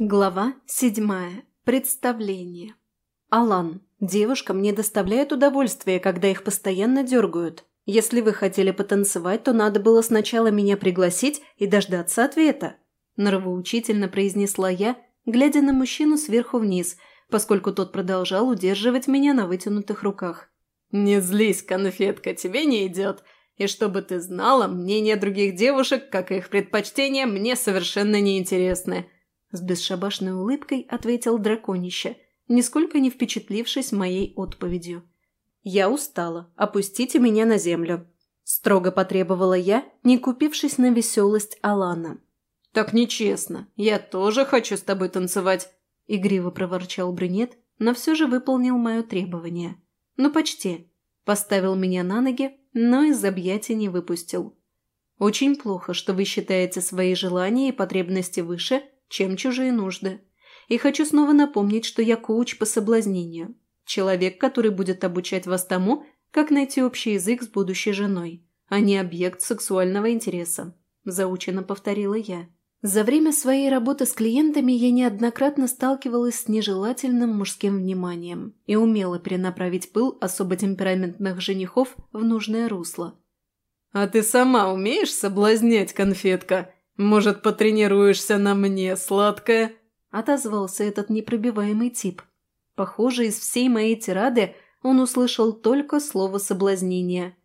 Глава седьмая. Представление. Алан, девушкам не доставляет удовольствия, когда их постоянно дергают. Если вы хотели потанцевать, то надо было сначала меня пригласить и дождаться ответа. Нравоучительно произнесла я, глядя на мужчину сверху вниз, поскольку тот продолжал удерживать меня на вытянутых руках. «Не злись, конфетка, тебе не идет. И чтобы ты знала, мнение других девушек, как и их предпочтения, мне совершенно неинтересны. С бесшабашной улыбкой ответил драконище, нисколько не впечатлившись моей отповедью. «Я устала. Опустите меня на землю», – строго потребовала я, не купившись на веселость Алана. «Так нечестно. Я тоже хочу с тобой танцевать», – игриво проворчал брюнет, но все же выполнил мое требование. «Ну, почти». Поставил меня на ноги, но из объятий не выпустил. «Очень плохо, что вы считаете свои желания и потребности выше – чем чужие нужды. И хочу снова напомнить, что я коуч по соблазнению. Человек, который будет обучать вас тому, как найти общий язык с будущей женой, а не объект сексуального интереса», – заучено повторила я. За время своей работы с клиентами я неоднократно сталкивалась с нежелательным мужским вниманием и умела перенаправить пыл особо темпераментных женихов в нужное русло. «А ты сама умеешь соблазнять, конфетка?» «Может, потренируешься на мне, сладкая?» – отозвался этот непробиваемый тип. Похоже, из всей моей тирады он услышал только слово «соблазнение».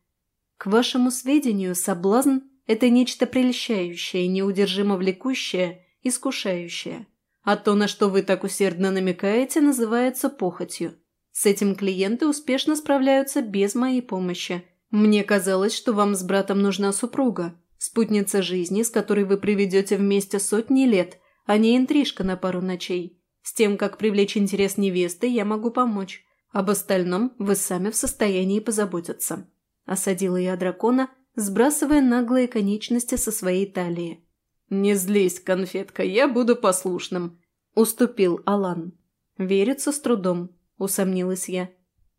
К вашему сведению, соблазн – это нечто прельщающее, неудержимо влекущее, искушающее. А то, на что вы так усердно намекаете, называется похотью. С этим клиенты успешно справляются без моей помощи. Мне казалось, что вам с братом нужна супруга, Спутница жизни, с которой вы проведете вместе сотни лет, а не интрижка на пару ночей. С тем, как привлечь интерес невесты, я могу помочь. Об остальном вы сами в состоянии позаботиться». Осадила я дракона, сбрасывая наглые конечности со своей талии. «Не злись, конфетка, я буду послушным», – уступил Алан. «Верится с трудом», – усомнилась я.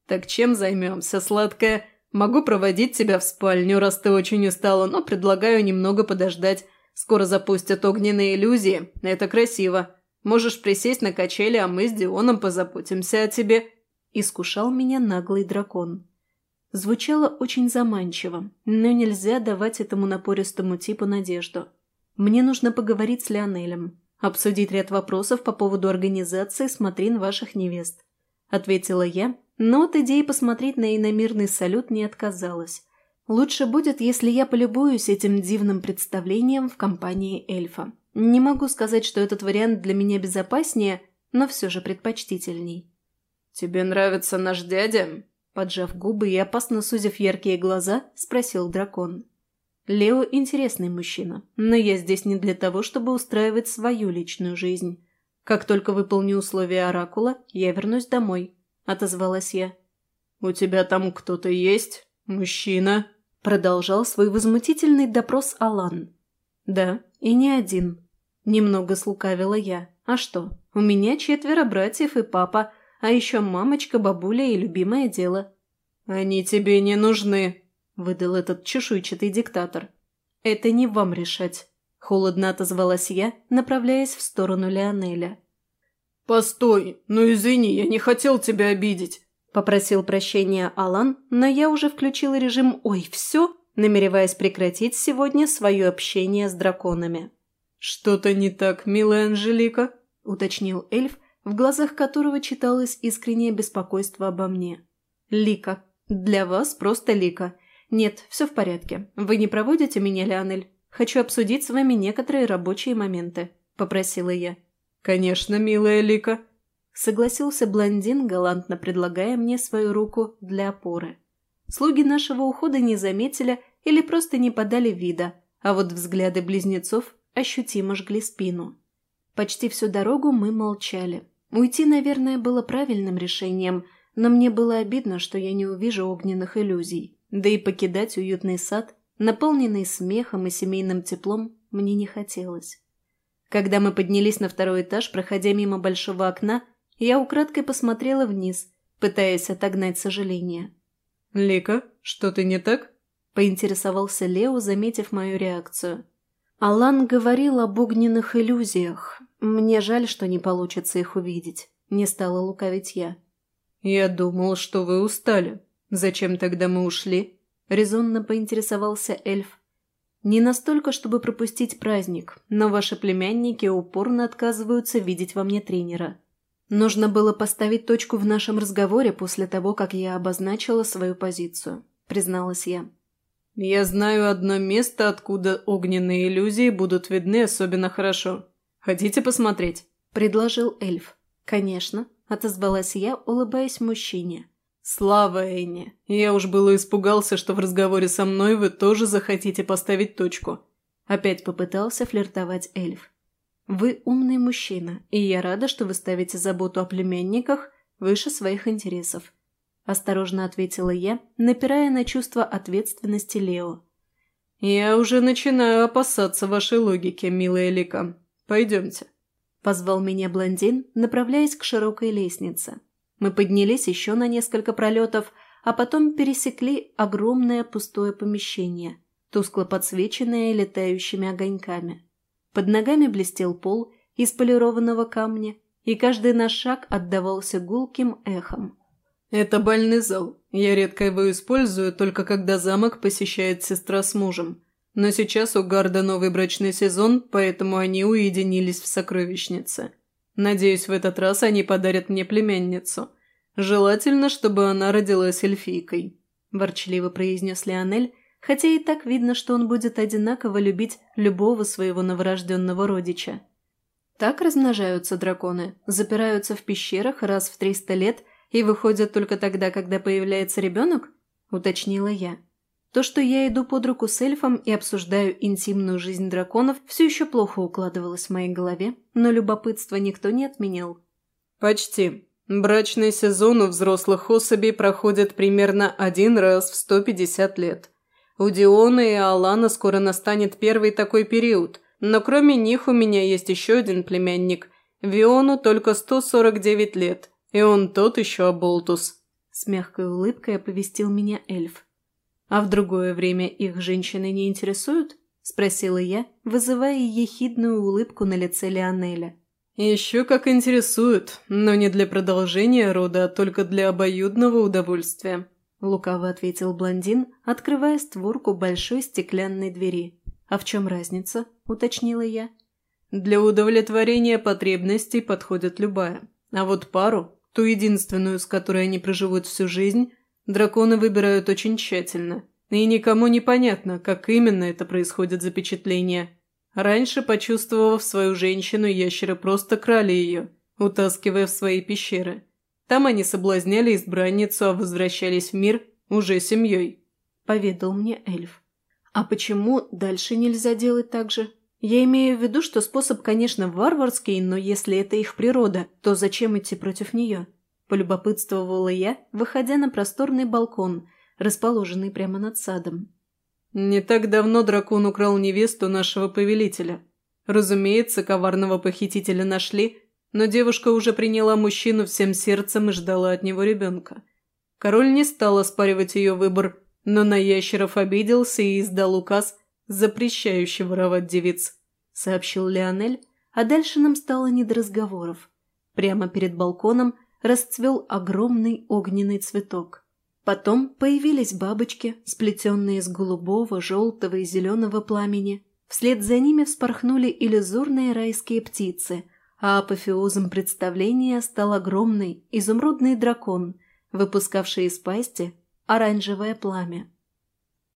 «Так чем займемся, сладкая? Могу проводить тебя в спальню, раз ты очень устала, но предлагаю немного подождать. Скоро запустят огненные иллюзии. Это красиво. Можешь присесть на качели, а мы с Дионом позаботимся о тебе». Искушал меня наглый дракон. Звучало очень заманчиво, но нельзя давать этому напористому типу надежду. Мне нужно поговорить с Леонелем, обсудить ряд вопросов по поводу организации смотрин ваших невест. Ответила я, но от идеи посмотреть на иномирный салют не отказалась. Лучше будет, если я полюбуюсь этим дивным представлением в компании эльфа. Не могу сказать, что этот вариант для меня безопаснее, но все же предпочтительней. «Тебе нравится наш дядя?» Поджав губы и опасно сузив яркие глаза, спросил дракон. «Лео интересный мужчина, но я здесь не для того, чтобы устраивать свою личную жизнь. Как только выполню условия Оракула, я вернусь домой. – отозвалась я. «У тебя там кто-то есть? Мужчина?» – продолжал свой возмутительный допрос Алан. «Да, и не один». Немного слукавила я. «А что? У меня четверо братьев и папа, а еще мамочка, бабуля и любимое дело». «Они тебе не нужны», – выдал этот чешуйчатый диктатор. «Это не вам решать», – холодно отозвалась я, направляясь в сторону Леонеля. «Постой! Ну извини, я не хотел тебя обидеть!» Попросил прощения Алан, но я уже включила режим «Ой, все!», намереваясь прекратить сегодня свое общение с драконами. «Что-то не так, милая Анжелика?» – уточнил эльф, в глазах которого читалось искреннее беспокойство обо мне. «Лика. Для вас просто Лика. Нет, все в порядке. Вы не проводите меня, Леонель? Хочу обсудить с вами некоторые рабочие моменты», – попросила я. «Конечно, милая Лика», — согласился блондин, галантно предлагая мне свою руку для опоры. Слуги нашего ухода не заметили или просто не подали вида, а вот взгляды близнецов ощутимо жгли спину. Почти всю дорогу мы молчали. Уйти, наверное, было правильным решением, но мне было обидно, что я не увижу огненных иллюзий. Да и покидать уютный сад, наполненный смехом и семейным теплом, мне не хотелось. Когда мы поднялись на второй этаж, проходя мимо большого окна, я украдкой посмотрела вниз, пытаясь отогнать сожаление. «Лика, что-то не так?» – поинтересовался Лео, заметив мою реакцию. Алан говорил об огненных иллюзиях. Мне жаль, что не получится их увидеть. Не стала лукавить я. «Я думал, что вы устали. Зачем тогда мы ушли?» Резонно поинтересовался эльф. «Не настолько, чтобы пропустить праздник, но ваши племянники упорно отказываются видеть во мне тренера. Нужно было поставить точку в нашем разговоре после того, как я обозначила свою позицию», – призналась я. «Я знаю одно место, откуда огненные иллюзии будут видны особенно хорошо. Хотите посмотреть?» – предложил эльф. «Конечно», – отозвалась я, улыбаясь мужчине. «Слава Энни! Я уж было испугался, что в разговоре со мной вы тоже захотите поставить точку». Опять попытался флиртовать эльф. «Вы умный мужчина, и я рада, что вы ставите заботу о племянниках выше своих интересов», – осторожно ответила я, напирая на чувство ответственности Лео. «Я уже начинаю опасаться вашей логики, милая Лика. Пойдемте». Позвал меня блондин, направляясь к широкой лестнице. Мы поднялись еще на несколько пролетов, а потом пересекли огромное пустое помещение, тускло подсвеченное летающими огоньками. Под ногами блестел пол из полированного камня, и каждый наш шаг отдавался гулким эхом. «Это бальный зал. Я редко его использую, только когда замок посещает сестра с мужем. Но сейчас у Гарда новый брачный сезон, поэтому они уединились в сокровищнице. Надеюсь, в этот раз они подарят мне племянницу. Желательно, чтобы она родилась эльфийкой», – ворчливо произнес Леонель, хотя и так видно, что он будет одинаково любить любого своего новорожденного родича. Так размножаются драконы, запираются в пещерах раз в триста лет и выходят только тогда, когда появляется ребенок? Уточнила я. То, что я иду под руку с эльфом и обсуждаю интимную жизнь драконов, все еще плохо укладывалось в моей голове, но любопытство никто не отменял. «Почти. Брачный сезон у взрослых особей проходит примерно один раз в 150 лет. У Диона и Алана скоро настанет первый такой период, но кроме них у меня есть еще один племянник. Виону только 149 лет, и он тот еще оболтус». С мягкой улыбкой оповестил меня эльф. «А в другое время их женщины не интересуют?» – спросила я, вызывая ехидную улыбку на лице Леонеля. «Еще как интересуют, но не для продолжения рода, а только для обоюдного удовольствия», – лукаво ответил блондин, открывая створку большой стеклянной двери. «А в чем разница?» – уточнила я. «Для удовлетворения потребностей подходит любая. А вот пару, ту единственную, с которой они проживут всю жизнь, Драконы выбирают очень тщательно, и никому не понятно, как именно это происходит запечатление. Раньше, почувствовав свою женщину, ящеры просто крали ее, утаскивая в свои пещеры. Там они соблазняли избранницу, а возвращались в мир уже семьей. Поведал мне эльф. А почему дальше нельзя делать так же? Я имею в виду, что способ, конечно, варварский, но если это их природа, то зачем идти против нее? Полюбопытствовала я, выходя на просторный балкон, расположенный прямо над садом. «Не так давно дракон украл невесту нашего повелителя. Разумеется, коварного похитителя нашли, но девушка уже приняла мужчину всем сердцем и ждала от него ребенка. Король не стал оспаривать ее выбор, но на ящеров обиделся и издал указ, запрещающий воровать девиц», — сообщил Леонель, а дальше нам стало не до разговоров. Прямо перед балконом – расцвел огромный огненный цветок. Потом появились бабочки, сплетенные из голубого, желтого и зеленого пламени. Вслед за ними вспорхнули иллюзорные райские птицы, а апофеозом представления стал огромный изумрудный дракон, выпускавший из пасти оранжевое пламя.